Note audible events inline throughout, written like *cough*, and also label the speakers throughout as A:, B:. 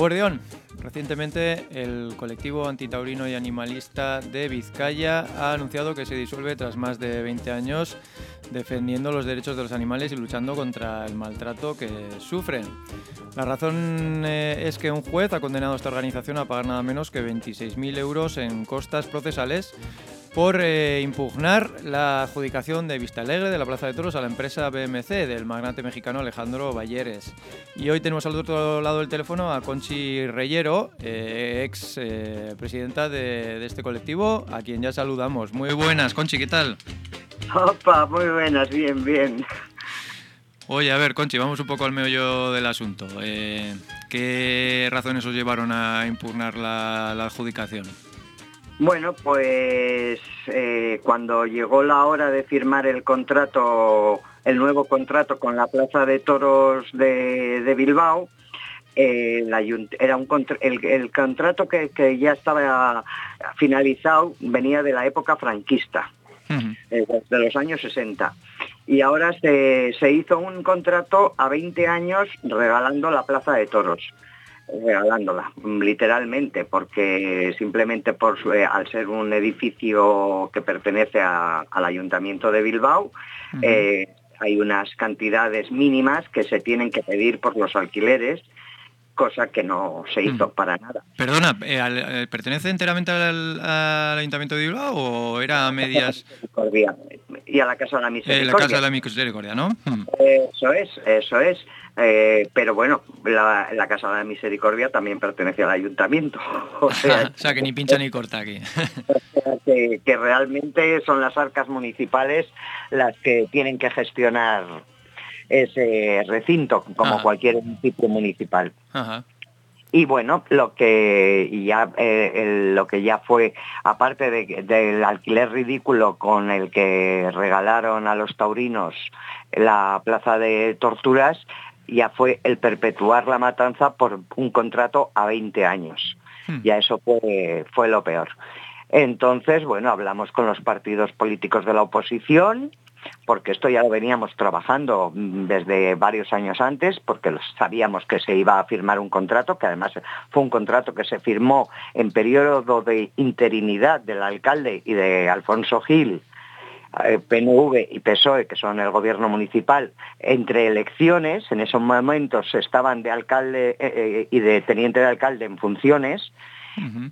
A: Guardión, recientemente el colectivo antitaurino y animalista de Vizcaya ha anunciado que se disuelve tras más de 20 años defendiendo los derechos de los animales y luchando contra el maltrato que sufren. La razón eh, es que un juez ha condenado a esta organización a pagar nada menos que 26.000 euros en costas procesales por eh, impugnar la adjudicación de Vista Alegre de la Plaza de Toros a la empresa BMC del magnate mexicano Alejandro Balleres. Y hoy tenemos al otro lado del teléfono a Conchi Reyero, eh, ex eh, presidenta de, este colectivo, a quien ya saludamos. Muy buenas, Conchi, ¿qué tal?
B: Opa, muy buenas, bien, bien.
A: Oye, a ver, Conchi, vamos un poco al meollo del asunto. ¿Qué razones os llevaron a impugnar la adjudicación?
B: Bueno, pues eh, cuando llegó la hora de firmar el contrato, el nuevo contrato con la Plaza de Toros de, Bilbao, eh, era un el, contrato que, ya estaba finalizado venía de la época franquista, eh, de los años 60. Y ahora se, se hizo un contrato a 20 años regalando la Plaza de Toros regalándola, literalmente, porque simplemente por eh, al ser un edificio que pertenece al Ayuntamiento de Bilbao, eh, hay unas cantidades mínimas que se tienen que pedir por los alquileres, cosa que no se hizo para nada.
A: Perdona, eh, ¿pertenece enteramente al, Ayuntamiento de Bilbao o era a medias?
B: Y a la Casa de la Misericordia.
A: la Casa de la Misericordia, ¿no?
B: Eso es, eso es. Eh, pero bueno, la, Casa de la Misericordia también pertenece al ayuntamiento. *laughs*
A: O sea, que ni pincha ni corta aquí. *laughs*
B: que, realmente son las arcas municipales las que tienen que gestionar ese recinto, como cualquier municipio municipal. Y bueno, lo que ya eh, lo que ya fue, aparte del alquiler ridículo con el que regalaron a los taurinos la plaza de torturas, ya fue el perpetuar la matanza por un contrato a 20 años. Hmm. Ya eso fue, fue lo peor. Entonces, bueno, hablamos con los partidos políticos de la oposición, porque esto ya lo veníamos trabajando desde varios años antes, porque sabíamos que se iba a firmar un contrato, que además fue un contrato que se firmó en periodo de interinidad del alcalde y de Alfonso Gil eh, PNV y PSOE, que son el gobierno municipal, entre elecciones, en esos momentos estaban de alcalde eh, eh, y de teniente de alcalde en funciones,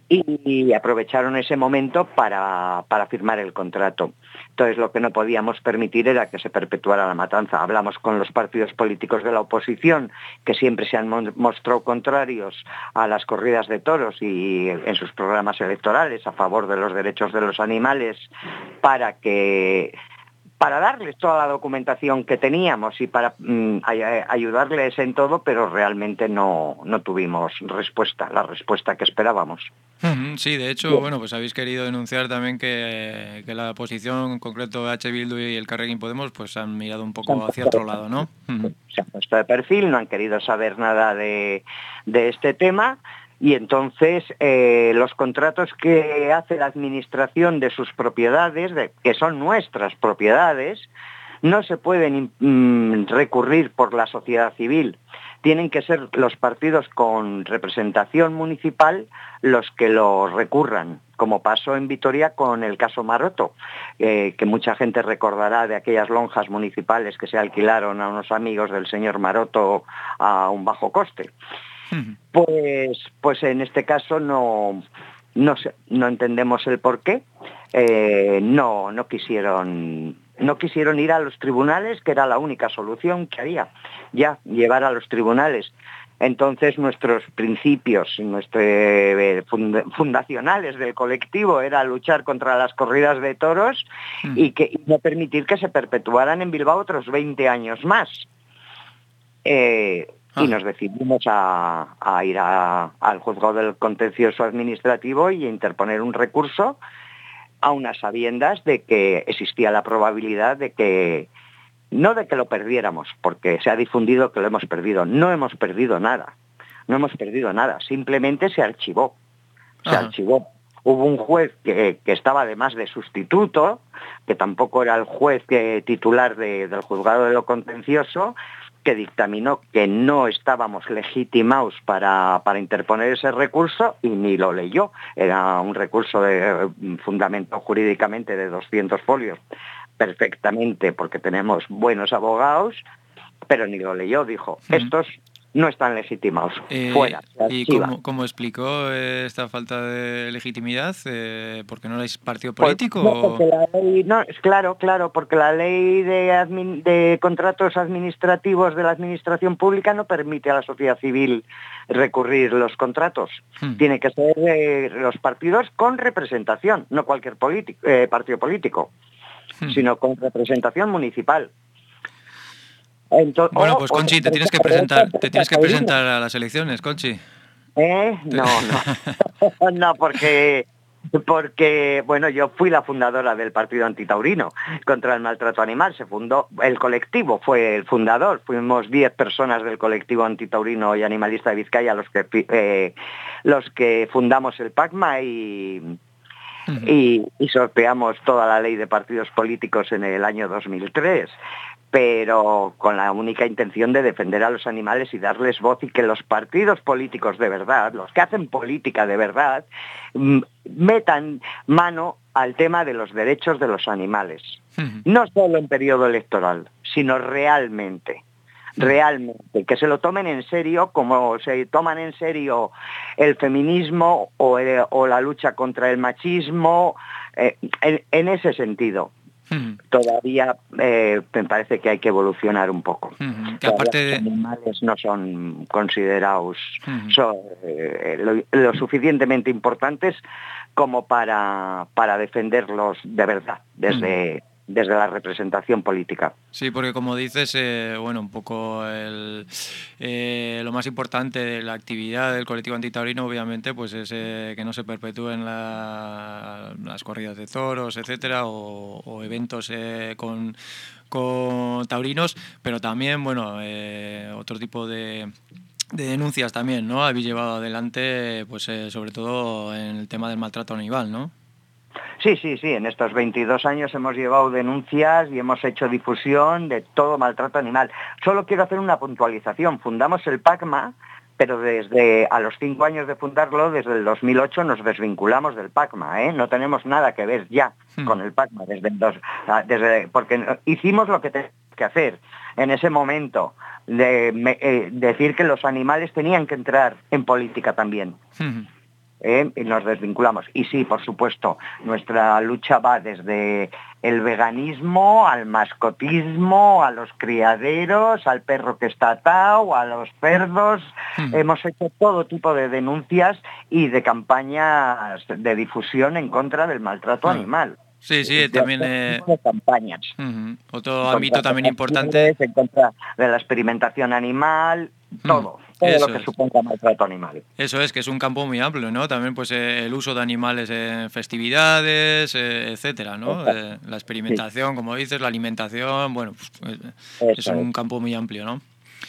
B: y, aprovecharon ese momento para, firmar el contrato. Entonces lo que no podíamos permitir era que se perpetuara la matanza. Hablamos con los partidos políticos de la oposición, que siempre se han mostrado contrarios a las corridas de toros y en sus programas electorales a favor de los derechos de los animales, para que para darles toda la documentación que teníamos y para mm, ayudarles en todo, pero realmente no, no, tuvimos respuesta, la respuesta que esperábamos.
A: Sí, de hecho, bueno, pues habéis querido denunciar también que, la posición en concreto de H. Bildu y el Carreguín Podemos pues han mirado un poco hacia otro lado, ¿no?
B: Se han puesto de perfil, no han querido saber nada de, de este tema y entonces eh, los contratos que hace la administración de sus propiedades, que son nuestras propiedades, no se pueden mm, recurrir por la sociedad civil. Tienen que ser los partidos con representación municipal los que lo recurran, como pasó en Vitoria con el caso Maroto, eh, que mucha gente recordará de aquellas lonjas municipales que se alquilaron a unos amigos del señor Maroto a un bajo coste. Pues, pues en este caso no, no, no entendemos el por qué. Eh, no, no quisieron no quisieron ir a los tribunales, que era la única solución que había, ya, llevar a los tribunales. Entonces nuestros principios nuestros, eh, fundacionales del colectivo era luchar contra las corridas de toros y, que, no permitir que se perpetuaran en Bilbao otros 20 años más. Eh, y ah. nos decidimos a, ir al juzgado del contencioso administrativo y interponer un recurso a unas sabiendas de que existía la probabilidad de que, no de que lo perdiéramos, porque se ha difundido que lo hemos perdido, no hemos perdido nada. no hemos perdido nada, simplemente se archivó. Se archivó. Hubo un juez que, estaba además de sustituto, que tampoco era el juez que, titular del juzgado de lo contencioso, que dictaminó que no estábamos legitimados para, interponer ese recurso y ni lo leyó. Era un recurso de fundamento jurídicamente de 200 folios, perfectamente porque tenemos buenos abogados, pero ni lo leyó. Dijo, estos no están legitimados. Eh, fuera.
A: ¿Y cómo, explicó eh, esta falta de legitimidad? Eh, ¿Porque no es partido pues, político?
B: no, es claro, claro, porque la ley de, de, contratos administrativos de la administración pública no permite a la sociedad civil recurrir los contratos. Hmm. Tiene que ser los partidos con representación, no cualquier partido político, hmm. sino con representación municipal
A: bueno, pues Conchi, te tienes que presentar, te tienes que presentar a las elecciones, Conchi.
B: ¿Eh? No, no. *laughs* no, porque porque bueno yo fui la fundadora del partido antitaurino contra el maltrato animal se fundó el colectivo fue el fundador fuimos 10 personas del colectivo antitaurino y animalista de Vizcaya los que eh, los que fundamos el PACMA y, y, y, sorteamos toda la ley de partidos políticos en el año 2003 pero con la única intención de defender a los animales y darles voz y que los partidos políticos de verdad, los que hacen política de verdad, metan mano al tema de los derechos de los animales. No solo en periodo electoral, sino realmente realmente, que se lo tomen en serio como se toman en serio el feminismo o, la lucha contra el machismo, eh, en, ese sentido todavía eh, me parece que hay que evolucionar un poco.
A: aparte
B: Los animales no son considerados eh, lo, suficientemente importantes como para, para defenderlos de verdad desde, desde la representación política.
A: Sí, porque como dices, eh, bueno, un poco el, eh, lo más importante de la actividad del colectivo antitaurino, obviamente, pues es eh, que no se perpetúen las corridas de toros, etcétera, o, eventos con, con taurinos, pero también, bueno, otro tipo de de denuncias también, ¿no? Habéis llevado adelante, pues sobre todo en el tema del maltrato animal, ¿no?
B: Sí, sí, sí. En estos 22 años hemos llevado denuncias y hemos hecho difusión de todo maltrato animal. Solo quiero hacer una puntualización. Fundamos el PACMA, pero desde a los cinco años de fundarlo, desde el 2008 nos desvinculamos del PACMA. ¿eh? No tenemos nada que ver ya hmm. con el PACMA, desde, desde, porque hicimos lo que teníamos que hacer en ese momento, de eh, decir que los animales tenían que entrar en política también. Hmm. ¿Eh? y nos desvinculamos. Y sí, por supuesto, nuestra lucha va desde el veganismo al mascotismo, a los criaderos, al perro que está atado, a los cerdos. Hmm. Hemos hecho todo tipo de denuncias y de campañas de difusión en contra del maltrato hmm. animal.
A: Sí, sí, también... Eh...
B: campañas.
A: Otro ámbito también importante...
B: En contra de la experimentación animal, hmm. Todo todo lo que suponga maltrato animal.
A: Eso es, que es un campo muy amplio, ¿no? También pues eh, el uso de animales en festividades, eh, etcétera, ¿no? Eh, la experimentación, como dices, la alimentación, bueno, pues, es un campo muy amplio, ¿no?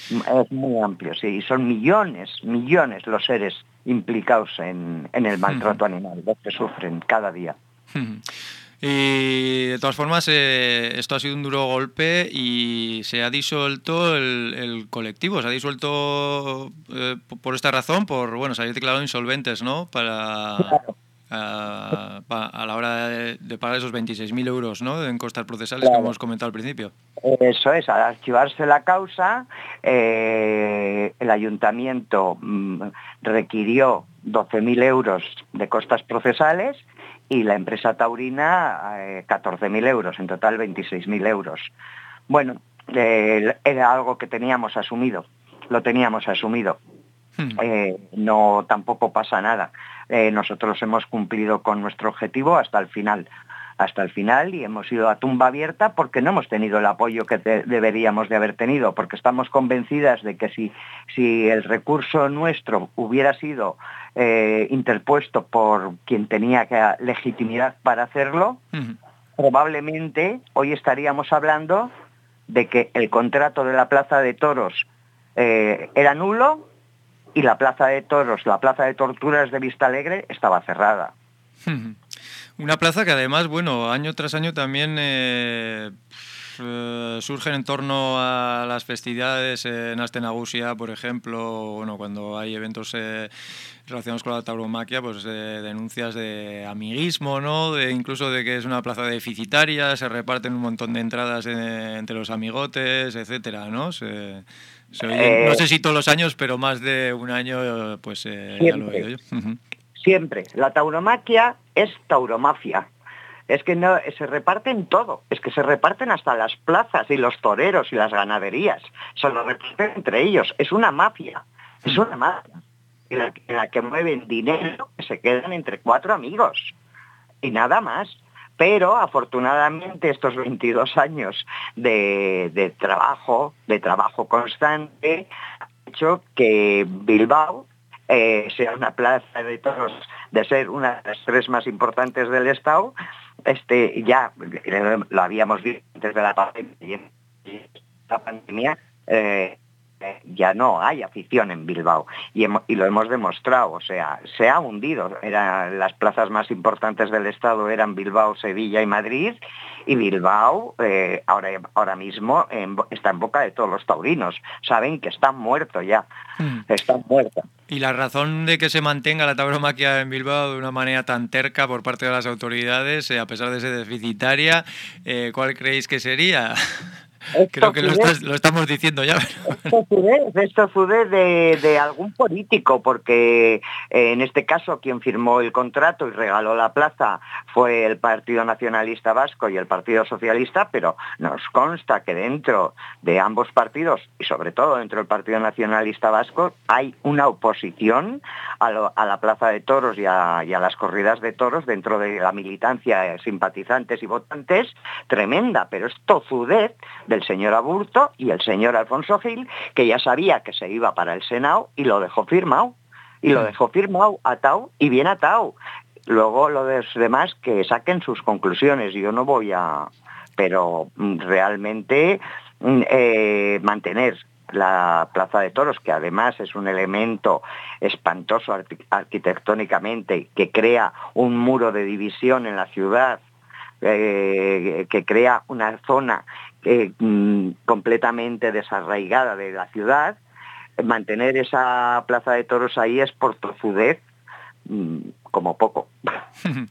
B: Es muy amplio, sí, y son millones, millones los seres implicados en, el *laughs* maltrato animal, los que sufren cada día. *laughs*
A: Y de todas formas, eh, esto ha sido un duro golpe y se ha disuelto el, colectivo, se ha disuelto eh, por esta razón, por bueno, salir declarado insolventes, ¿no? Para, a, la hora de, pagar esos 26.000 euros, ¿no? En costas procesales que hemos comentado al principio.
B: Eso es, al archivarse la causa, eh, el ayuntamiento mm, requirió 12.000 euros de costas procesales y la empresa taurina 14.000 eh, euros, en total 26.000 euros. Bueno, eh, era algo que teníamos asumido, lo teníamos asumido. Hmm. Eh, no tampoco pasa nada. nosotros hemos cumplido con nuestro objetivo hasta el final hasta el final y hemos ido a tumba abierta porque no hemos tenido el apoyo que deberíamos de haber tenido, porque estamos convencidas de que si, si el recurso nuestro hubiera sido eh, interpuesto por quien tenía legitimidad para hacerlo, probablemente hoy estaríamos hablando de que el contrato de la Plaza de Toros eh, era nulo y la plaza de toros, la plaza de torturas de Vista Alegre estaba cerrada.
A: Una plaza que además, bueno, año tras año también eh, eh, surgen en torno a las festividades en Astenagusia, por ejemplo, bueno, cuando hay eventos eh, relacionados con la tauromaquia, pues denuncias de amiguismo, ¿no? De, incluso de que es una plaza deficitaria, se reparten un montón de entradas entre los amigotes, etcétera, ¿no? no sé si todos los años, pero más de un año, pues ya lo he oído yo.
B: Siempre. La tauromaquia es tauromafia es que no, se reparten todo, es que se reparten hasta las plazas y los toreros y las ganaderías, se lo reparten entre ellos, es una mafia, es una mafia, en la, que mueven dinero que se quedan entre cuatro amigos. Y nada más. Pero afortunadamente estos 22 años de, trabajo, de trabajo constante, ha hecho que Bilbao eh, sea una plaza de toros, de ser una de las tres más importantes del Estado, este, ya lo habíamos visto antes de la pandemia, la pandemia eh, ya no hay afición en Bilbao y, lo hemos demostrado, o sea, se ha hundido. las plazas más importantes del Estado eran Bilbao, Sevilla y Madrid y Bilbao eh, ahora, ahora mismo está en boca de todos los taurinos. Saben que están muertos ya, hmm. están muertos.
A: ¿Y la razón de que se mantenga la tauromaquia en Bilbao de una manera tan terca por parte de las autoridades, eh, a pesar de ser deficitaria, eh, cuál creéis que sería? *laughs* Creo que lo, estamos diciendo ya.
B: Esto sude, de, algún político, porque eh, en este caso quien firmó el contrato y regaló la plaza fue el Partido Nacionalista Vasco y el Partido Socialista, pero nos consta que dentro de ambos partidos, y sobre todo dentro del Partido Nacionalista Vasco, hay una oposición a, la Plaza de Toros y a, las corridas de toros dentro de la militancia, simpatizantes y votantes, tremenda, pero es tozudez del señor Aburto y el señor Alfonso Gil, que ya sabía que se iba para el Senado y lo dejó firmado. Y lo dejó firmado, atado y bien atado. Luego lo de los demás que saquen sus conclusiones. Yo no voy a... Pero mm, realmente mm, eh, mantener la Plaza de Toros, que además es un elemento espantoso arquitectónicamente, que crea un muro de división en la ciudad, eh, que crea una zona mm, completamente desarraigada de la ciudad, mantener esa plaza de toros ahí es por tozudez mm, como poco. *laughs*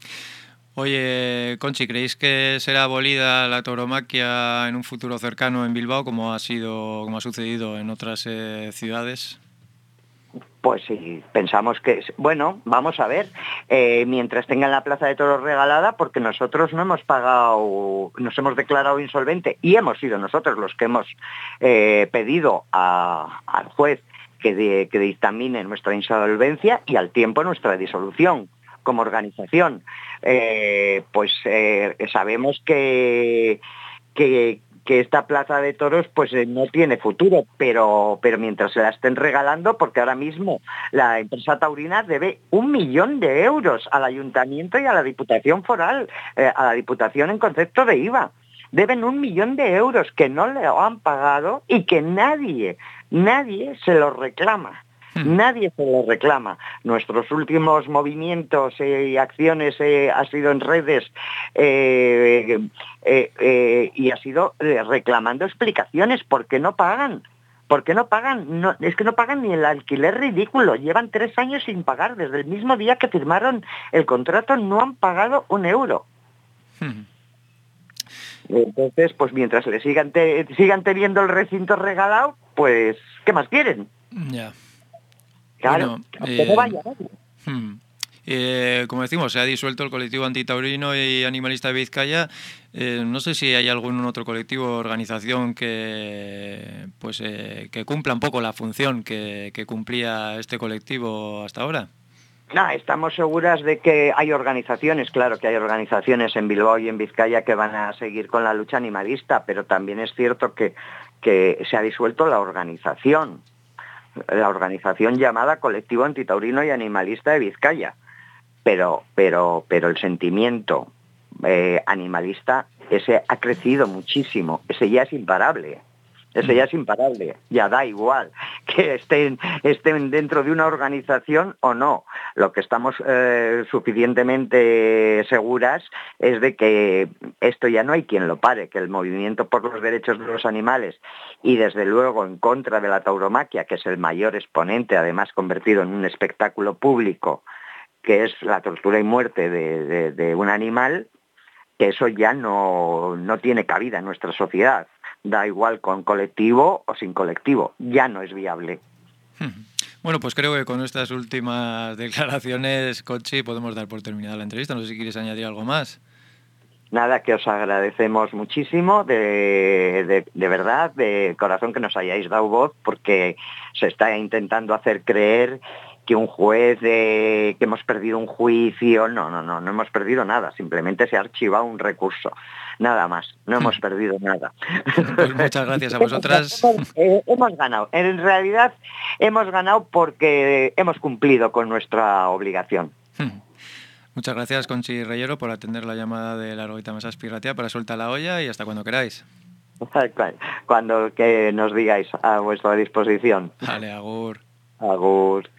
A: Oye, Conchi, ¿creéis que será abolida la tauromaquia en un futuro cercano en Bilbao, como ha sido, como ha sucedido en otras eh, ciudades?
B: Pues sí, pensamos que, bueno, vamos a ver, eh, mientras tengan la plaza de toros regalada, porque nosotros no hemos pagado, nos hemos declarado insolvente y hemos sido nosotros los que hemos eh, pedido al juez que, que dictamine nuestra insolvencia y al tiempo nuestra disolución como organización. Eh, pues sabemos que, que, que esta plaza de toros pues eh, no tiene futuro, pero, pero mientras se la estén regalando, porque ahora mismo la empresa taurina debe un millón de euros al ayuntamiento y a la Diputación Foral, eh, a la Diputación en concepto de IVA. Deben un millón de euros que no le han pagado y que nadie, nadie se lo reclama. Hmm. Nadie se lo reclama. Nuestros últimos movimientos y acciones eh, ha sido en redes eh, eh, y ha sido reclamando explicaciones. ¿Por qué no pagan? ¿Por qué no pagan? No, es que no pagan ni el alquiler ridículo. Llevan tres años sin pagar. Desde el mismo día que firmaron el contrato no han pagado un euro. Hmm. Entonces, pues mientras le sigan, sigan teniendo el recinto regalado, pues, ¿qué más quieren?
A: Ya.
B: Claro, eh, vaya
A: hmm. eh, como decimos, se ha disuelto el colectivo antitaurino y animalista de Vizcaya. Eh, no sé si hay algún otro colectivo o organización que, pues, que cumpla un poco la función que, cumplía este colectivo hasta ahora.
B: No, estamos seguras de que hay organizaciones, claro que hay organizaciones en Bilbao y en Vizcaya que van a seguir con la lucha animalista, pero también es cierto que, que se ha disuelto la organización la organización llamada Colectivo Antitaurino y Animalista de Vizcaya. Pero, pero, pero el sentimiento eh, animalista, ese ha crecido muchísimo, ese ya es imparable. Ese ya es imparable, ya da igual *laughs* que estén, estén dentro de una organización o no. Lo que estamos eh, suficientemente seguras es de que esto ya no hay quien lo pare, que el movimiento por los derechos de los animales y desde luego en contra de la tauromaquia, que es el mayor exponente, además convertido en un espectáculo público, que es la tortura y muerte de, un animal, que eso ya no, no tiene cabida en nuestra sociedad da igual con colectivo o sin colectivo, ya no es viable. *laughs*
A: Bueno, pues creo que con estas últimas declaraciones, Conchi, podemos dar por terminada la entrevista. No sé si quieres añadir algo más.
B: Nada, que os agradecemos muchísimo, de, de, verdad, de corazón que nos hayáis dado voz, porque se está intentando hacer creer que un juez, de, que hemos perdido un juicio, no, no, no, no hemos perdido nada, simplemente se ha archivado un recurso, nada más, no hemos perdido nada.
A: Pues muchas gracias a vosotras. *laughs*
B: Eh, hemos, ganado, en realidad hemos ganado porque hemos cumplido con nuestra obligación. Hmm.
A: Muchas gracias, Conchi Reyero, por atender la llamada de la Argoita Masas Piratea para soltar la olla y hasta cuando queráis. *laughs*
B: Cuando que nos digáis a vuestra disposición.
A: Vale, agur.
B: Agur.